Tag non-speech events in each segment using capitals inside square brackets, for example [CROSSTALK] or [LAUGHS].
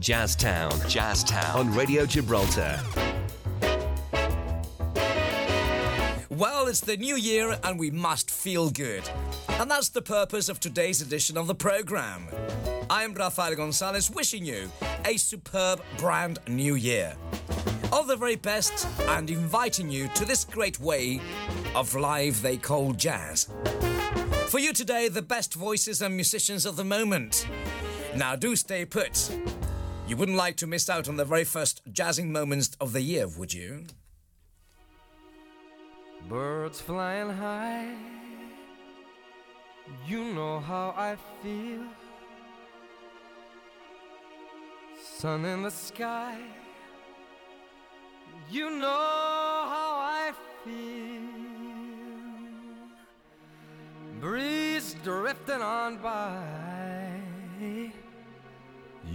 Jazztown. Jazztown. On Radio Gibraltar. Well, it's the new year and we must feel good. And that's the purpose of today's edition of the program. I am Rafael Gonzalez wishing you a superb brand new year. All the very best and inviting you to this great way of life they call jazz. For you today, the best voices and musicians of the moment. Now, do stay put. You wouldn't like to miss out on the very first jazzing moments of the year, would you? Birds flying high, you know how I feel. Sun in the sky, you know how I feel. Breeze drifting on by,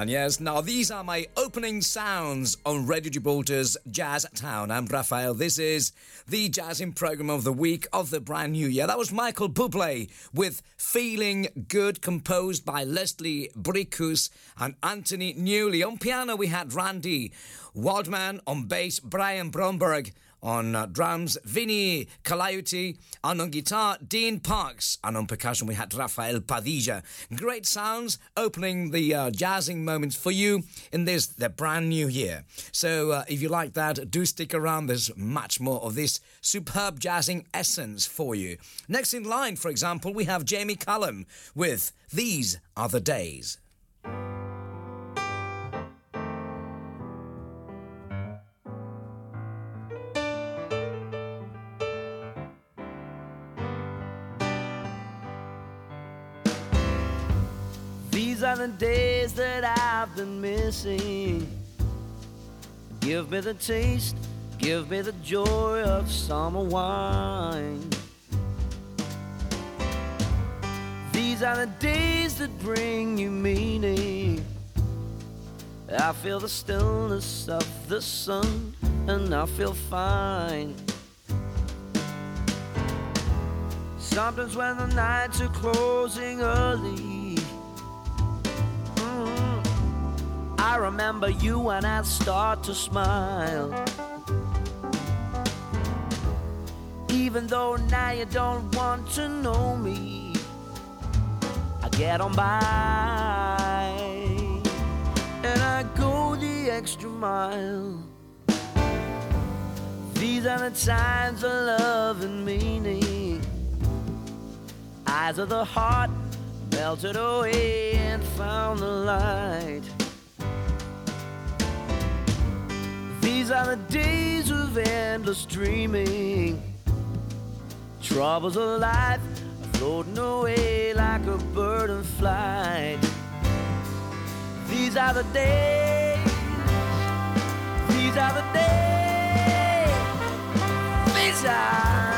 And yes, now these are my opening sounds on Radio Gibraltar's Jazztown. I'm Raphael. This is the jazzing program of the week of the brand new year. That was Michael Bublé with Feeling Good, composed by Leslie Bricusse and Anthony Newley. On piano, we had Randy Waldman. On bass, Brian Bromberg. On uh, drums, Vinnie Colaiuta. And on guitar, Dean Parks. And on percussion, we had Rafael Padilla. Great sounds opening the uh, jazzing moments for you in this, the brand new year. So uh, if you like that, do stick around. There's much more of this superb jazzing essence for you. Next in line, for example, we have Jamie Cullum with These Are the Days. The days that I've been missing. Give me the taste, give me the joy of summer wine. These are the days that bring you meaning. I feel the stillness of the sun and I feel fine. Sometimes when the nights are closing early, I remember you and I start to smile. Even though now you don't want to know me, I get on by and I go the extra mile. These are the times of love and meaning. Eyes of the heart melted away and found the light. These are the days of endless dreaming. Troubles of life are floating away like a bird in flight. These are the days. These are the days. These are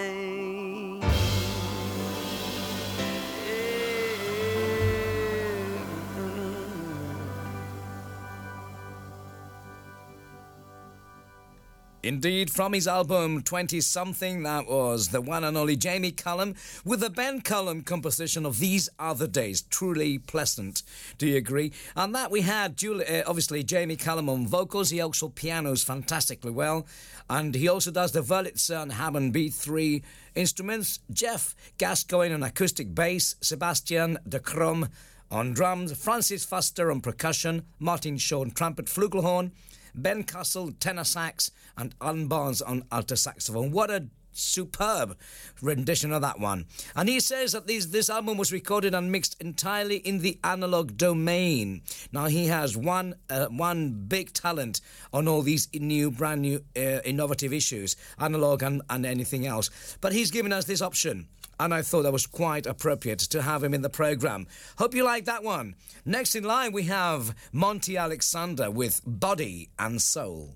Indeed, from his album 20 something, that was the one and only Jamie Cullum with the Ben Cullum composition of These Are the Days. Truly pleasant. Do you agree? And that we had, Julie, uh, obviously, Jamie Cullum on vocals. He also pianos fantastically well. And he also does the Wurlitzer and Hammond B3 instruments. Geoff Gascoyne on acoustic bass. Sebastian de Krom on drums. Francis Fuster on percussion. Martin Shaw on trumpet, flugelhorn. Ben Castle, tenor sax, and Alan Barnes on alto saxophone. What a superb rendition of that one. And he says that these, this album was recorded and mixed entirely in the analog domain. Now he has one uh, one big talent on all these new, brand new, uh, innovative issues, analog and, and anything else. But he's given us this option. And I thought that was quite appropriate to have him in the program. Hope you like that one. Next in line, we have Monty Alexander with Body and Soul.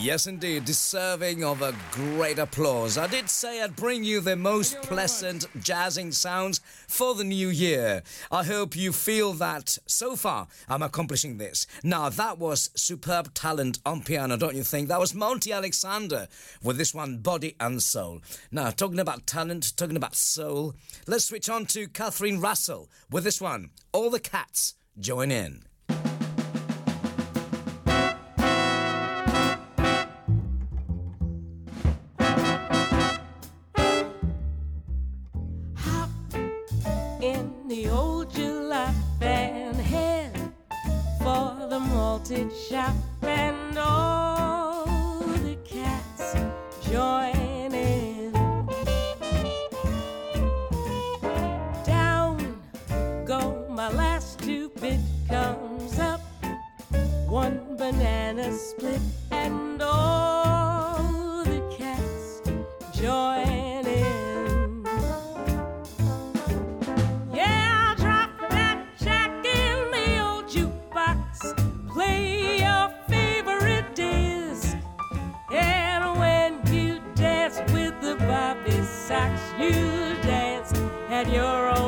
Yes, indeed, deserving of a great applause. I did say I'd bring you the most pleasant jazzing sounds for the new year. I hope you feel that so far I'm accomplishing this. Now, that was superb talent on piano, don't you think? That was Monty Alexander with this one, Body and Soul. Now, talking about talent, talking about soul, let's switch on to Catherine Russell with this one, All the Cats Join In. in Sox, you dance at your own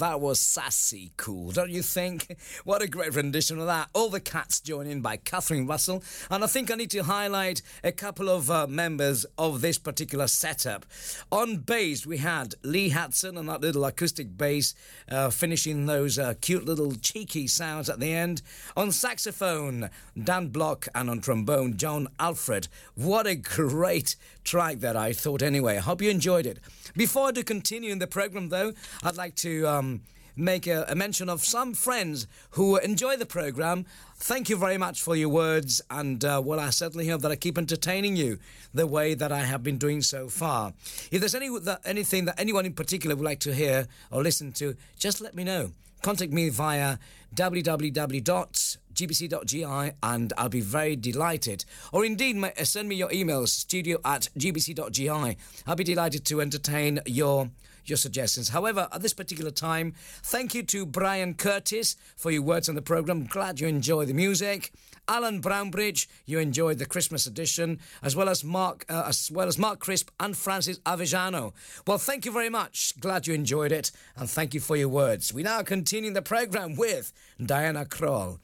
that was sassy cool, don't you think? What a great rendition of that. All the Cats join in by Catherine Russell. And I think I need to highlight a couple of uh, members of this particular setup. On bass, we had Lee Hudson and that little acoustic bass uh, finishing those uh, cute little cheeky sounds at the end. On saxophone, Dan Block, and on trombone, John Allred. What a great track that I thought anyway. I hope you enjoyed it. Before I do continue in the program, though, I'd like to um, make a, a mention of some friends who enjoy the program. Thank you very much for your words, and uh, well, I certainly hope that I keep entertaining you the way that I have been doing so far. If there's any anything that anyone in particular would like to hear or listen to, just let me know. Contact me via www gbc.gi and I'll be very delighted. Or indeed, uh, send me your emails, studio at gbc.gi. I'll be delighted to entertain your your suggestions. However, at this particular time, thank you to Brian Curtis for your words on the program. Glad you enjoy the music. Alan Brownbridge, you enjoyed the Christmas edition, as well as Mark, uh, as well as Mark Crisp and Francis Avijano. Well, thank you very much. Glad you enjoyed it, and thank you for your words. We now continue the program with Diana Krall.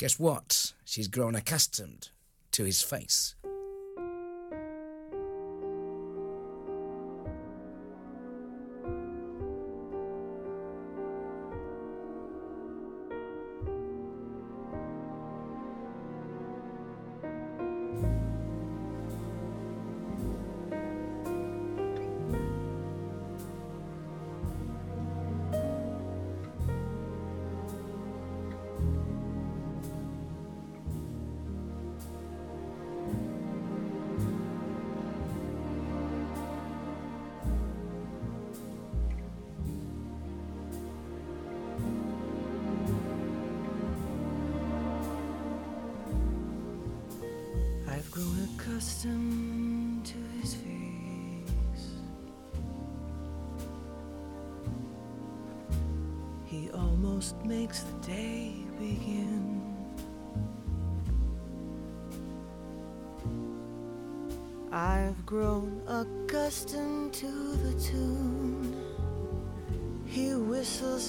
Guess what? She's grown accustomed to his face.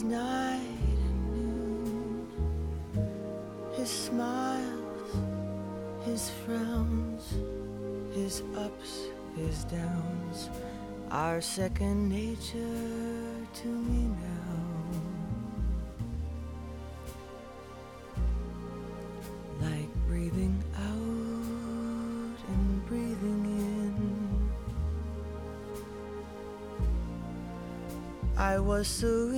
Night and noon. His smiles his frowns, his ups, his downs are second nature to me now. Like breathing out and breathing in. I was serenely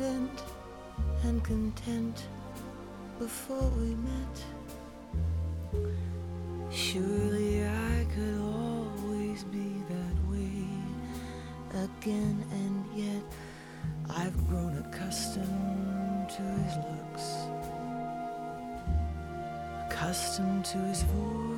and content before we met. Surely I could always be that way again, and yet I've grown accustomed to his looks, accustomed to his voice,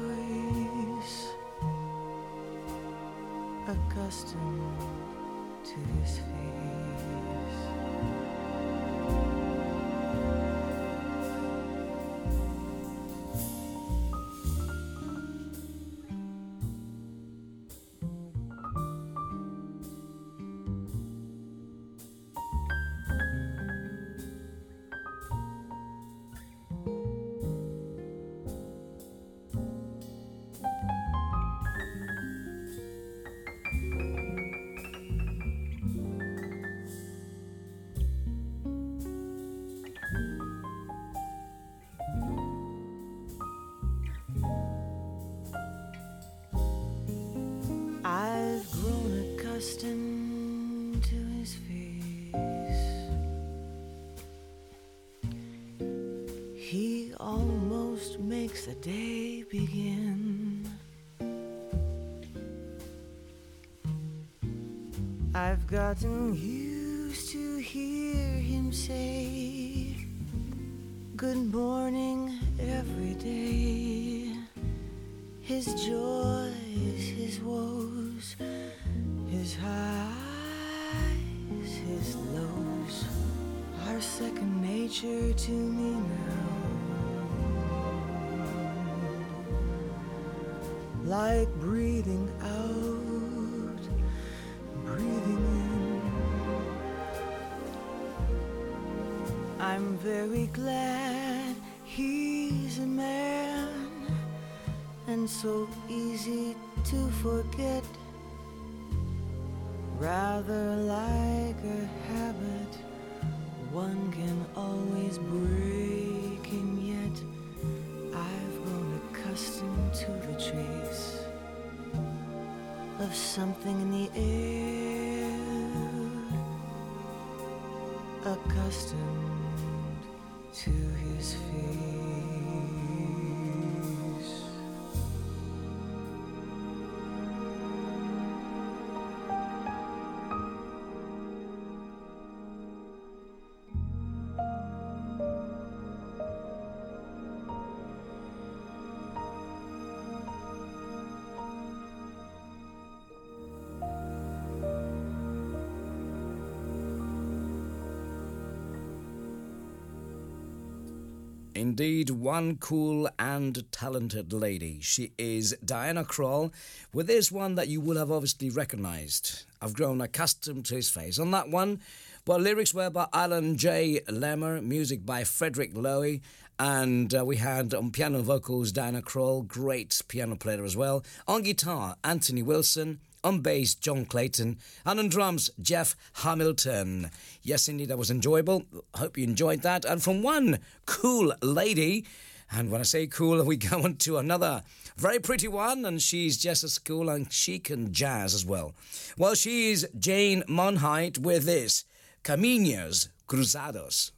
He almost makes the day begin. I've gotten used to hear him say good morning every day. His joys, his woes, to me now. Like breathing out, breathing in. I'm very glad he's a man and so easy to forget. Rather like a habit, always break, and yet I've grown accustomed to the trace of something in the air, accustomed to his face. Indeed, one cool and talented lady. She is Diana Krall, with this one that you will have obviously recognized. I've grown accustomed to his face. On that one, well, lyrics were by Alan J. Lerner, music by Frederick Loewe, and uh, we had on piano vocals Diana Krall, great piano player as well. On guitar, Anthony Wilson. On bass, John Clayton. And on drums, Jeff Hamilton. Yes, indeed, that was enjoyable. Hope you enjoyed that. And from one cool lady, and when I say cool, [LAUGHS] we go on to another very pretty one, and she's just as cool and she can jazz as well. Well, she's Jane Monheit with this Caminhos Cruzados.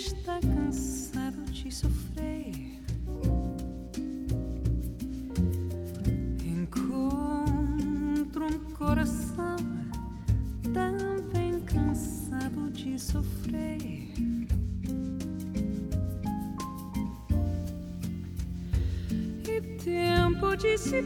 Está cansado de sofrer encontra um coração também cansado de sofrer. E tempo de se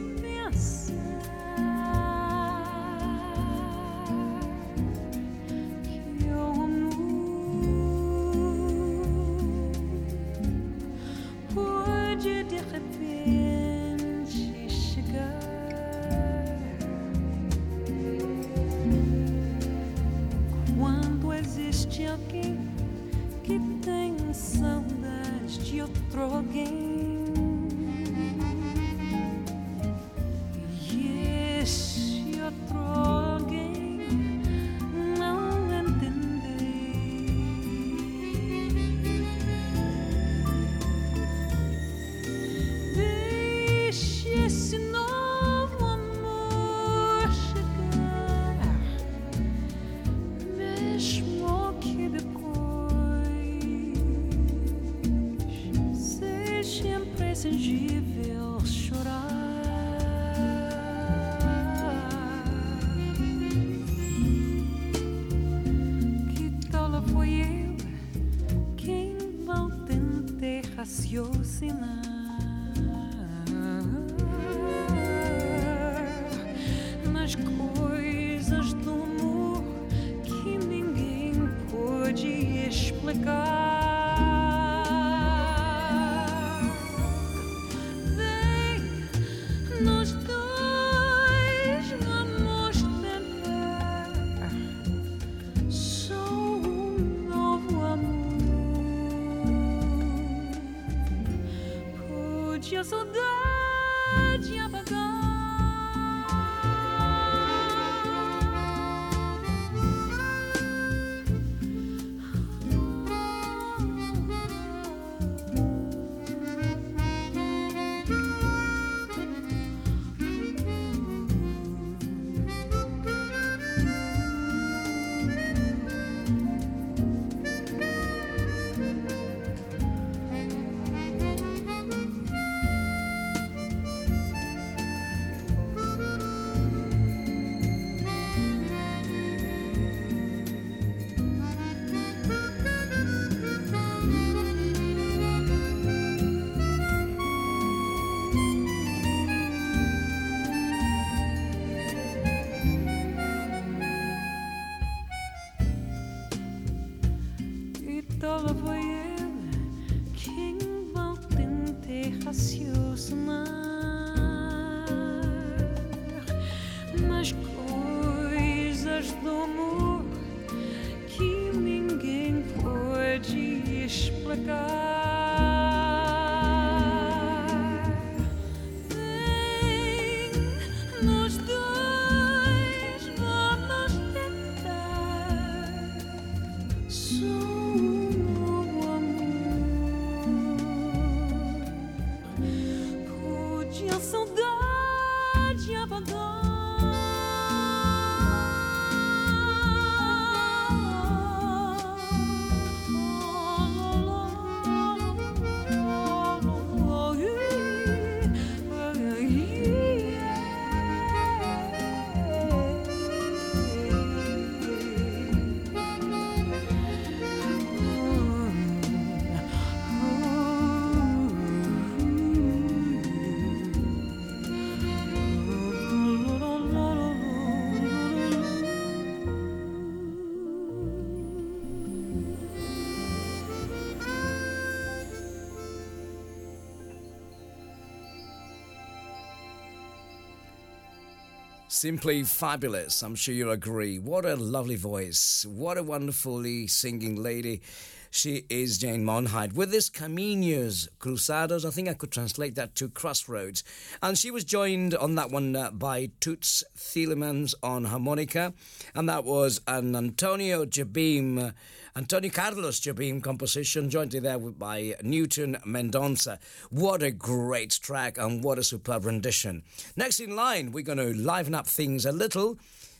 Simply fabulous. I'm sure you'll agree. What a lovely voice. What a wonderfully singing lady. She is Jane Monheit with this Caminhos Cruzados. I think I could translate that to Crossroads. And she was joined on that one uh, by Toots Thielemans on harmonica, and that was an Antonio Jobim Antonio Tony Carlos Jobim composition, jointly there by Newton Mendonca. What a great track and what a superb rendition. Next in line, we're going to liven up things a little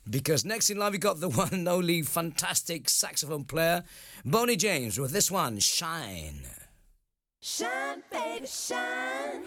because next in line we got the [LAUGHS] one and only fantastic saxophone player, Boney James, with this one, Shine. Shine, baby, shine.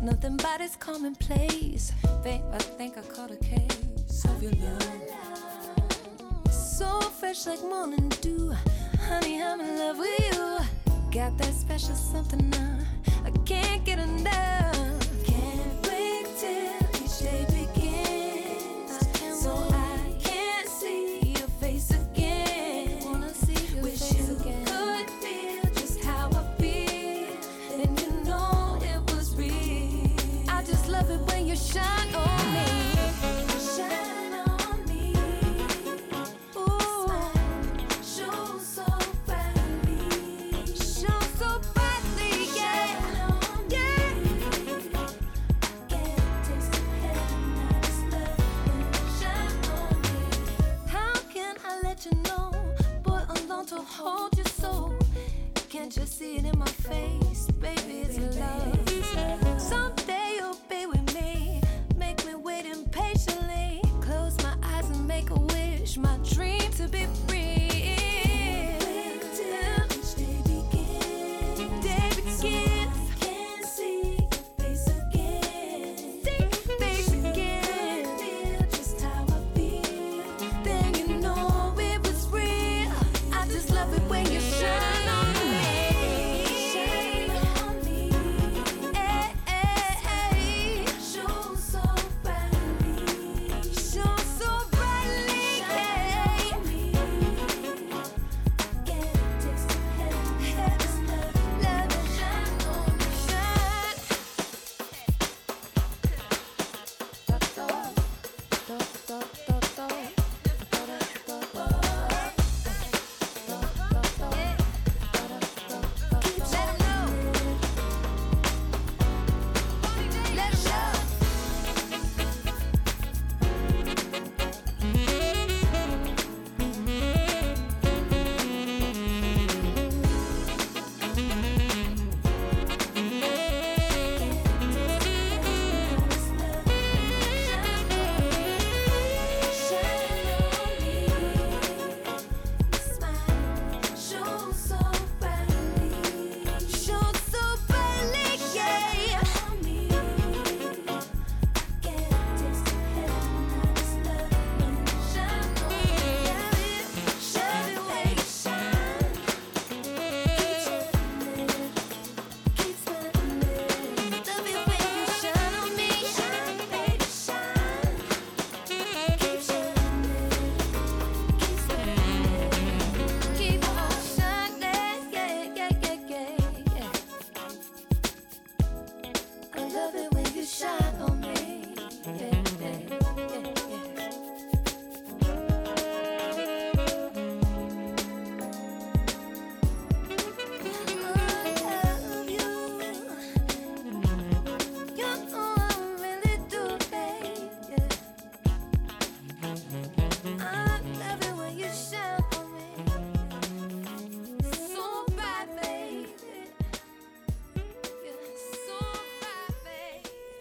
Nothing but it's commonplace. Babe, I think I caught a case of your love. So fresh like morning dew. Honey, I'm in love with you. Got that special something now. I can't get enough.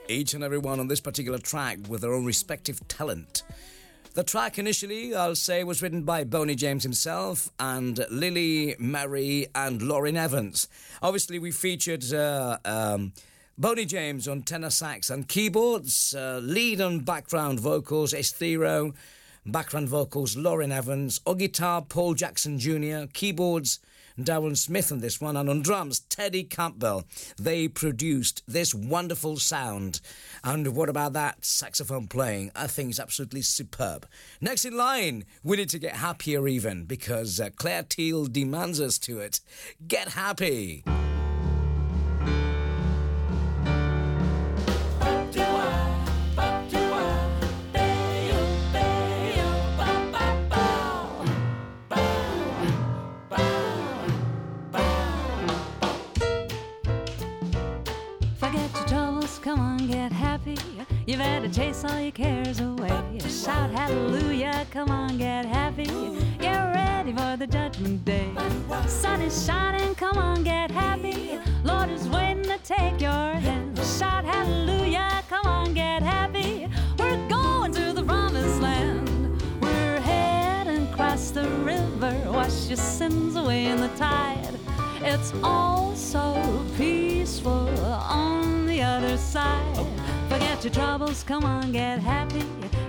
each and every one on this particular track with their own respective talent. The track initially, I'll say, was written by Boney James himself and Lily, Mary, and Lauren Evans. Obviously, we featured uh, um, Boney James on tenor sax and keyboards, uh, lead and background vocals, Esthero, background vocals, Lauren Evans, on guitar, Paul Jackson Jr., keyboards, Darren Smith on this one, and on drums, Teddy Campbell. They produced this wonderful sound. And what about that saxophone playing? I think it's absolutely superb. Next in line, we need to get happier even because uh, Clare Teal demands us to it. Get happy. You better chase all your cares away. Shout hallelujah, come on, get happy. Get ready for the judgment day. Sun is shining, come on, get happy. Lord is waiting to take your hand. Shout hallelujah, come on, get happy. We're going to the promised land. We're heading across the river. Wash your sins away in the tide. It's all so peaceful on the other side. Forget your troubles, come on, get happy.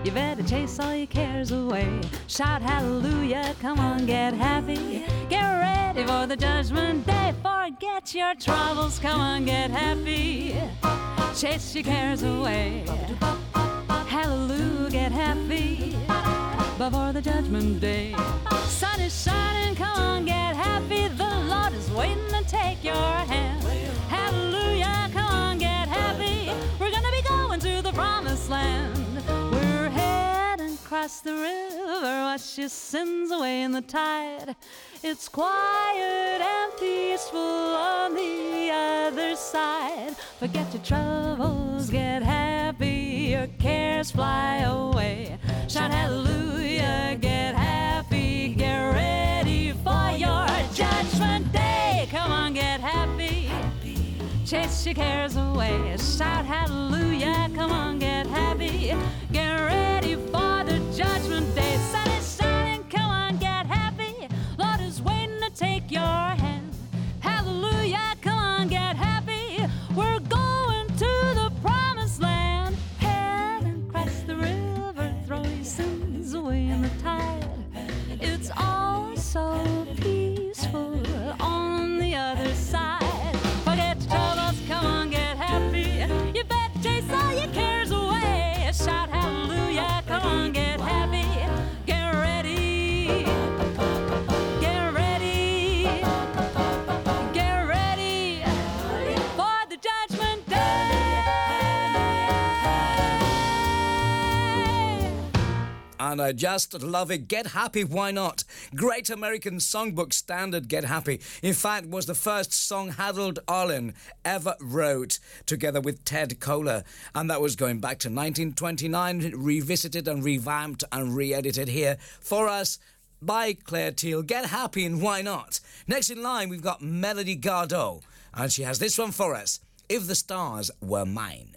You better chase all your cares away. Shout hallelujah, come on, get happy. Get ready for the judgment day. Forget your troubles, come on, get happy. Chase your cares away. Hallelujah, get happy before the judgment day. Sun is shining, come on, get happy. The Lord is waiting to take your hand. Hallelujah, promised land. We're heading across the river, wash your sins away in the tide. It's quiet and peaceful on the other side. Forget your troubles, get happy, your cares fly away. Shout hallelujah, get happy, get ready for your judgment day. Chase your cares away. Shout hallelujah. Come on, get happy. Get ready for the judgment day. Sun is shining. Come on, get happy. Lord is waiting to take your hand. Hallelujah. Come on, get happy. We're going to the promised land. Head and cross the river. Throw your sins away in the tide. It's all so And I just love it. Get Happy, why not? Great American Songbook standard, Get Happy. In fact, was the first song Harold Arlen ever wrote together with Ted Koehler. And that was going back to 1929, revisited and revamped and re edited here for us by Clare Teal. Get Happy, and why not? Next in line, we've got Melody Gardot. And she has this one for us If the Stars Were Mine.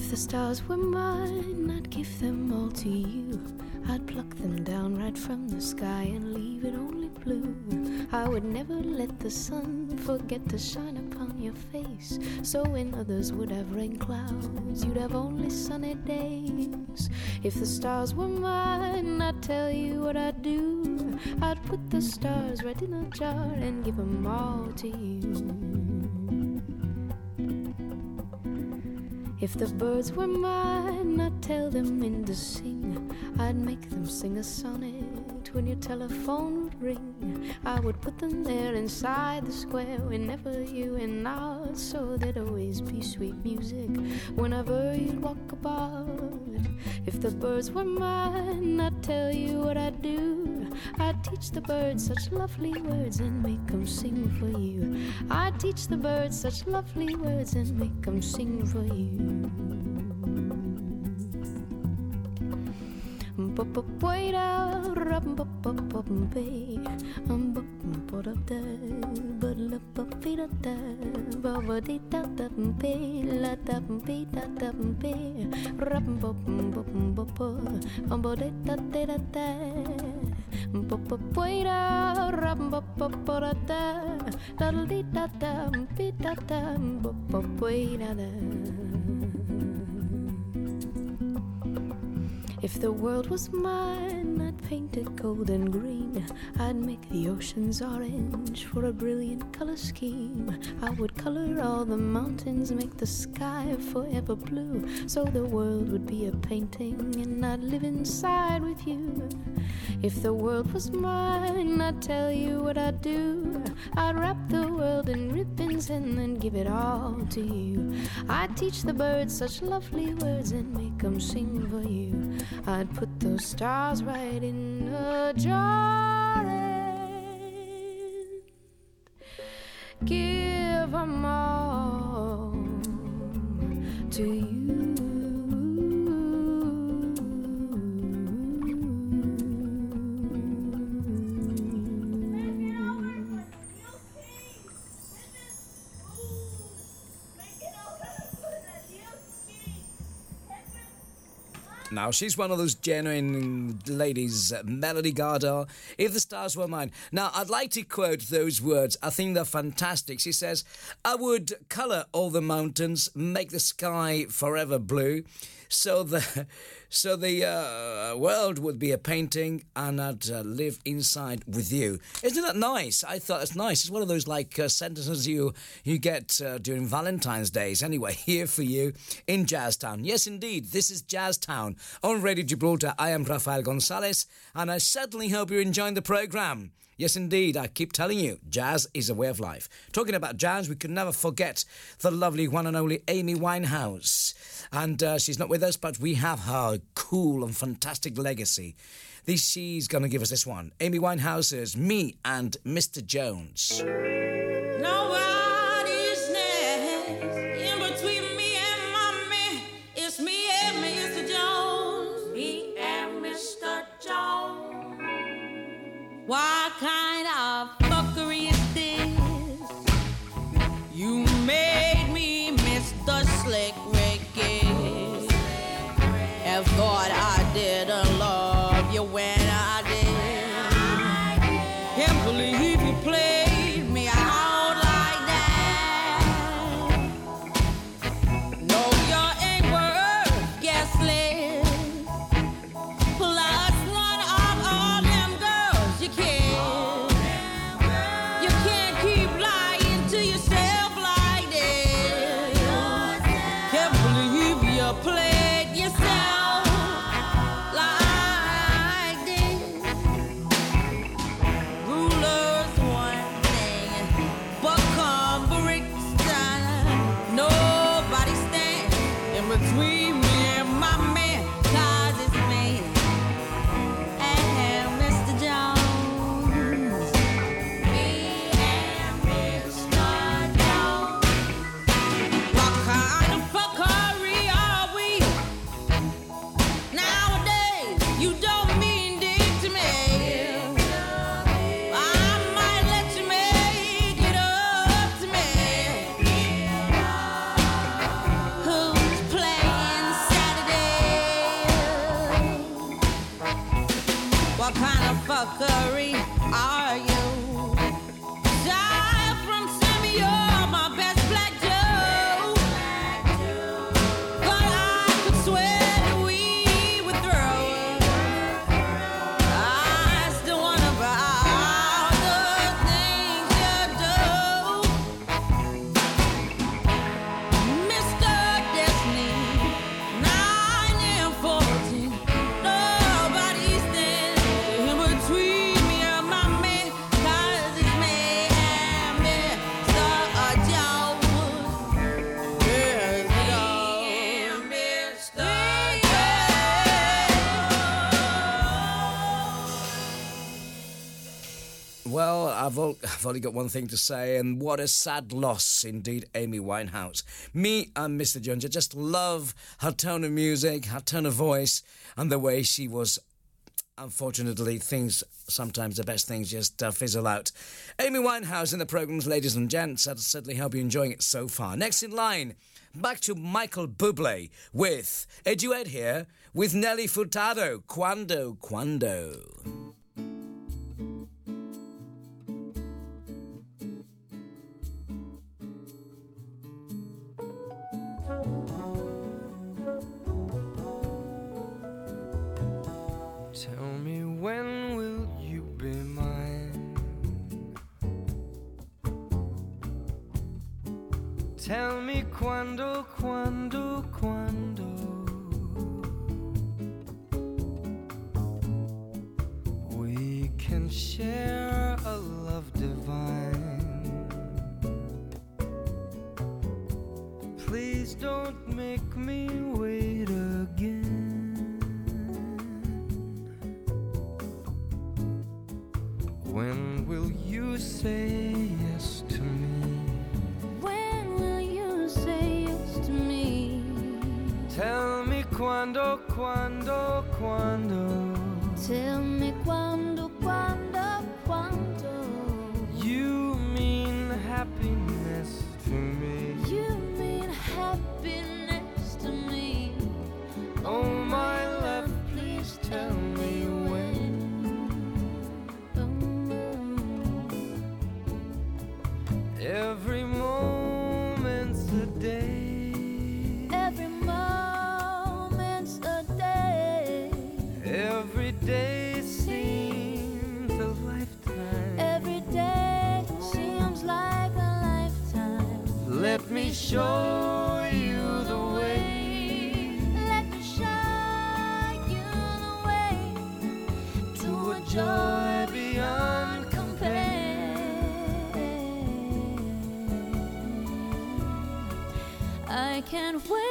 If the stars were mine, I'd give them all to you. I'd pluck them down right from the sky and leave it only blue. I would never let the sun forget to shine upon your face. So when others would have rain clouds, you'd have only sunny days. If the stars were mine, I'd tell you what I'd do. I'd put the stars right in a jar and give them all to you. If the birds were mine, I'd tell them in to sing. I'd make them sing a sonnet when your telephone would ring. I would put them there inside the square whenever you and I, so there'd always be sweet music whenever you'd walk about. If the birds were mine, I'd tell you what I'd do. I'd teach the birds such lovely words and make them sing for you. I'd teach the birds such lovely words and make them sing for you. Da da, da da, If the world was mine, I'd paint it gold and green. I'd make the oceans orange for a brilliant color scheme. I would color all the mountains, make the sky forever blue. So the world would be a painting, and I'd live inside with you. If the world was mine, I'd tell you what I'd do. I'd wrap the world in ribbons and then give it all to you. I'd teach the birds such lovely words and make them sing for you. I'd put those stars right in a jar and give 'em all to you. Now, she's one of those genuine ladies, Melody Gardot. If the stars were mine. Now, I'd like to quote those words. I think they're fantastic. She says, I would colour all the mountains, make the sky forever blue. So the [LAUGHS] so the uh, world would be a painting, and I'd uh, live inside with you. Isn't that nice? I thought it's nice. It's one of those like uh, sentences you you get uh, during Valentine's days. Anyway, [LAUGHS] here for you in Jazztown. Yes, indeed, this is Jazztown on Radio Gibraltar. I am Rafael Gonzalez, and I certainly hope you're enjoying the program. Yes, indeed. I keep telling you, jazz is a way of life. Talking about jazz, we could never forget the lovely one and only Amy Winehouse. And uh, she's not with us, but we have her cool and fantastic legacy. This, she's going to give us this one Amy Winehouse's Me and Mr. Jones. I've, only got one thing to say, and what a sad loss indeed, Amy Winehouse. Me and Mr. Jones, I just love her tone of music, her tone of voice, and the way she was unfortunately, things sometimes the best things just uh, fizzle out. Amy Winehouse in the programmes, ladies and gents. I certainly hope you're enjoying it so far. Next in line, back to Michael Bublé with duet here with Nelly Furtado. Quando, quando. Tell me quando, I can't wait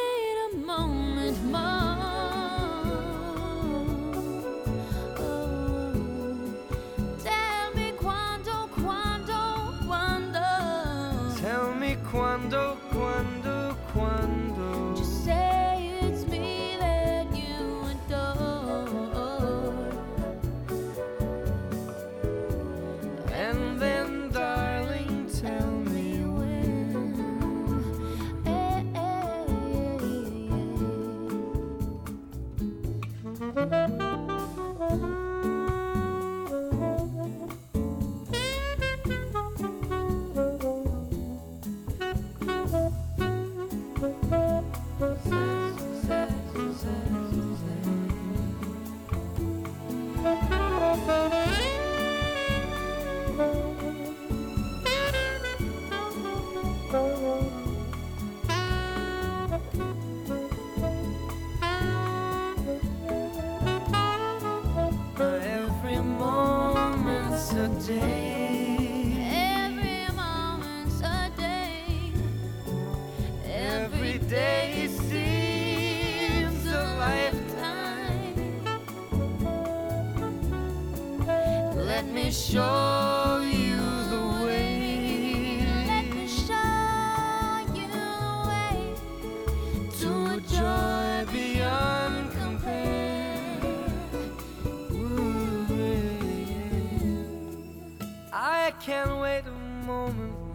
I can't wait a moment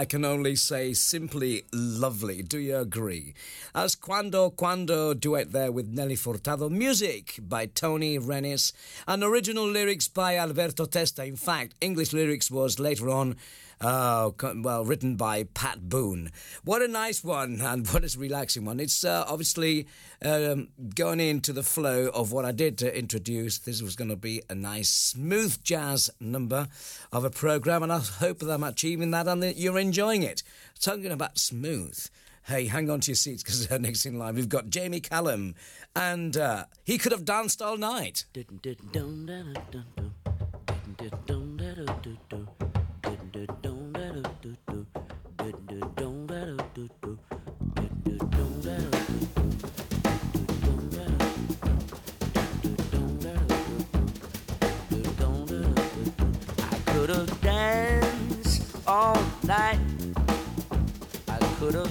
I can only say simply lovely. Do you agree? As Quando Quando duet there with Nelly Furtado. Music by Tony Renis and original lyrics by Alberto Testa. In fact, English lyrics was later on Oh, well, written by Pat Boone. What a nice one and [LAUGHS] what a relaxing one. It's uh, obviously um, going into the flow of what I did to introduce. This was going to be a nice, smooth jazz number of a program, and I hope that I'm achieving that and that you're enjoying it. Talking about smooth. Hey, hang on to your seats because next in line we've got Jamie Cullum, and uh, he could have danced all night.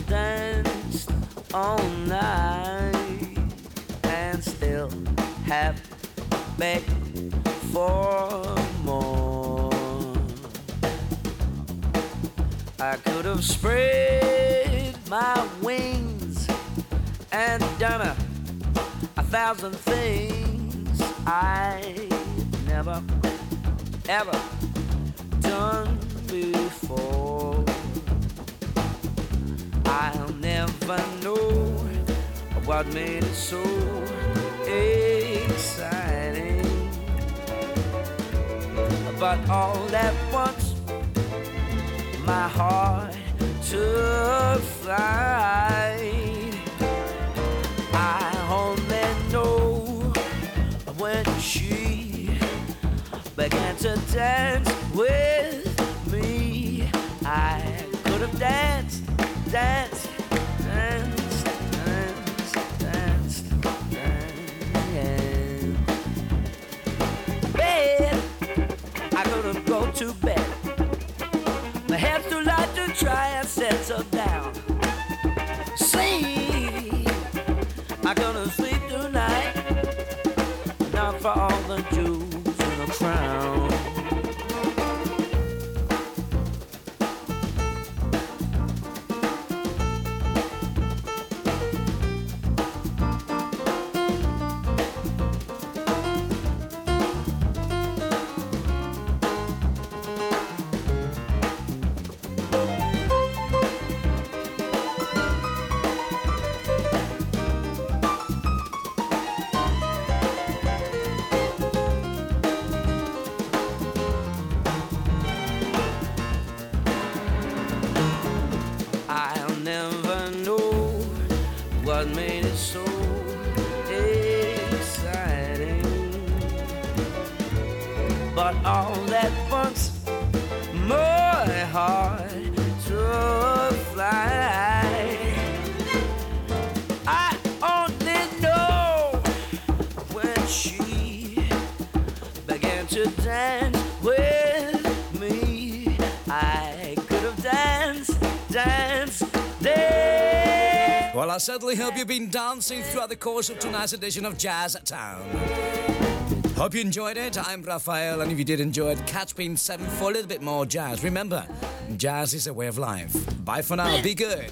Danced all night and still have begged for more. I could have spread my wings and done a, a thousand things I never ever done before. I'll never know what made it so exciting. But all at once, my heart took flight. I only know when she began to dance with to bed. My head's too light to try and settle down. Sleep, I could have sleep certainly hope you've been dancing throughout the course of tonight's edition of Jazz at Town. Hope you enjoyed it. I'm Raphael, and if you did enjoy it, catch me in 7 for a little bit more jazz. Remember, jazz is a way of life. Bye for now. Be good.